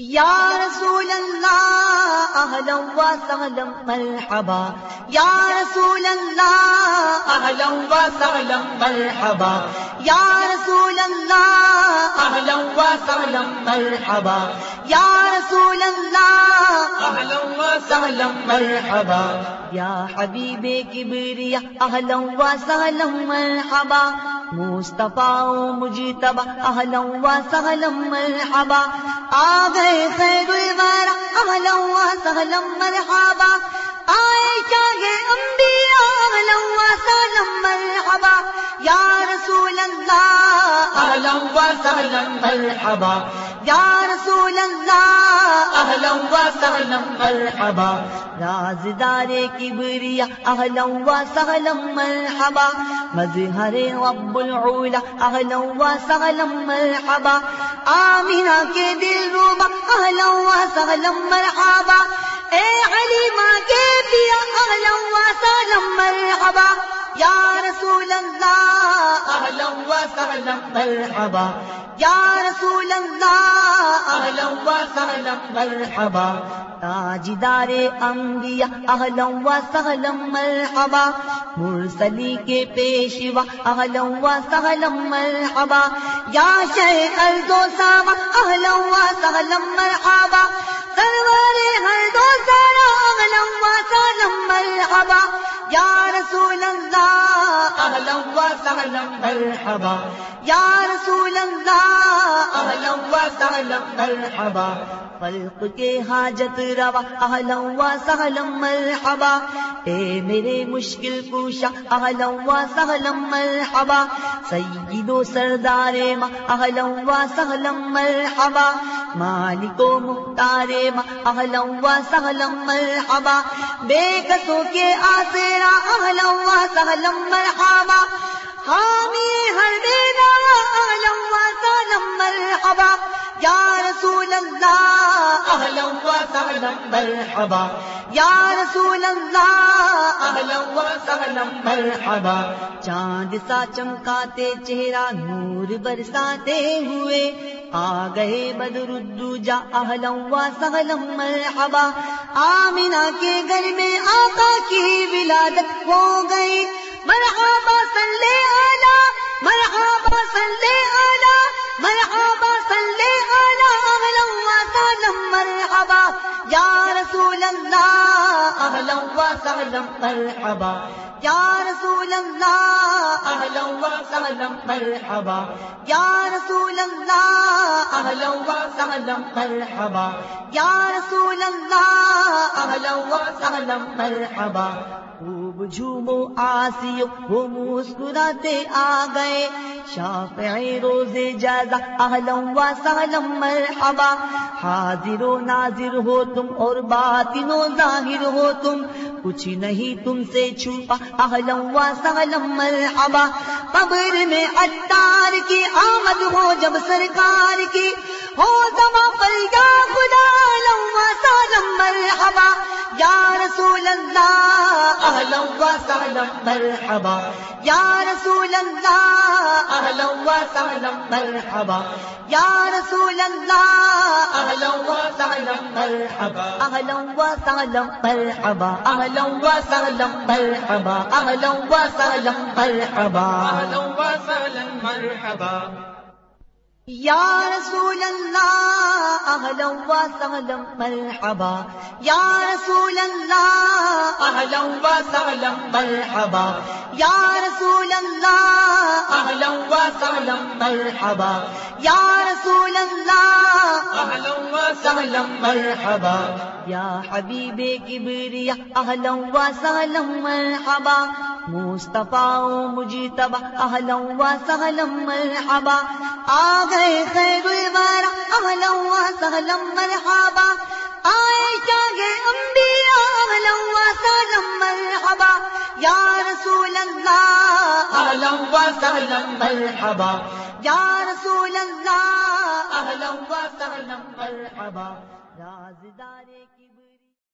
یا رسول اللہ اہلا و سہلا مرحبا. یا رسول اللہ اہلا و سہلا مرحبا. یا رسول اللہ اہلا و سہلا مرحبا. یا رسول اللہ اہلا و سہلا مرحبا. یا حبیب کبریا اہلا و سہلا مرحبا. مصطفیٰ مجتبہ اہلا و سہلا، مرحبا۔ آ گئے خیر الورا اہلا و سہلا، مرحبا۔ آئے چاہے انبیاء، اہلا و سہلا، مرحبا۔ یا رسول اللہ، اہلا و سہلا، مرحبا۔ یا رسول اللہ اہلا و سہلا مرحبا. رازدار کبریا، اہلا و سہلا مرحبا. مظہر رب العلا، اہلا و سہلا مرحبا. آمینہ کے دل روبا، اہلا و سہلا مرحبا. اے علیمہ کے پیا، اہلا و سہلا مرحبا. یا رسول اللہ اہلا و سہلا مرحبا. یا رسول اللہ، اہلا و سہلا مرحبا. تاجدار انبیاء، اہلا و سہلا مرحبا. مرسلی کے پیشوا، اہلا و سہلا مرحبا. یا شیخ الدو ساما اہلا و سہلا مرحبا. سرور ہر دو سارا اہلا و سہلا مرحبا. یا رسول اللہ اہلا و سہلا مرحبا. یا رسول اللہ اہلا و سہلا مرحبا. خلق کے حاجت روا اہلا و سہلا مرحبا. اے میرے مشکل پوشا اہلا و سہلا مرحبا. سید و سردار ماں اہلا و سہلا مرحبا. مالک و مختار ماں اہلا و سہلا مرحبا. بے کسوں کے آسرا اہلا و سہلا مرحبا. حامی ہر بے نوا اہلا و سہلا مرحبا. یا رسول اللہ اہلا و مرحبا. یا رسول اللہ اہلا و مرحبا. چاند سا چمکاتے، چہرہ نور برساتے ہوئے. آ گئے بدر الدجا اہلا و سہلا مرحبا. آمینہ کے گھر میں آقا کی ولادت ہو گئی. مرحبا صلی علی مرحبا صلی علی مرحبا صلی علی اہلا و سہلا مرحبا یا رسول اللہ اہلا و مرحبا یا رسول اللہ اہلا مرحبا یا رسول اللہ اہلا مرحبا یا رسول اللہ اہلا مرحبا خوب جھومو آسیو، وہ مسکراتے آ گئے شافعی روز جازا، اہلا و سہلا مرحبا۔ حاضر و ناظر ہو تم اور باطن و ظاہر ہو تم۔ کچھ نہیں تم سے چھپا، اہلا و سہلا مرحبا۔ قبر میں اتار کی آمد ہو جب سرکار کی۔ ہو دما پر یا خدا، اہلا و سہلا مرحبا۔ یا رسول اللہ اہلا و سہلا مرحبا. یا رسول اللہ اہلا و سہلا مرحبا. یا رسول اللہ اہلا و سہلا مرحبا. اہلا و سہلا مرحبا. اہلا و سہلا مرحبا. اہلا و سہلا مرحبا. اهلا وسهلا، مرحبا. یا رسول اللہ اہلا و سہلا، مرحبا. یا رسول اللہ اهلا وسهلا مرحبا. یا رسول اللہ اهلا وسهلا مرحبا. یا رسول اللہ اهلا وسهلا مرحبا. یا حبیب کبریا، اہلا و سہلا، مرحبا. مصطفیٰ مجتبہ اہلا و سہلا مرحبا۔ آ گئے خیر الورا، اہلا و سہلا مرحبا۔ آئے چاہے انبیاء، اہلا و سہلا مرحبا۔ یا رسول اللہ اهلا وسهلا مرحبا۔ یا رسول اللہ، اہلا و سہلا مرحبا۔ رازدار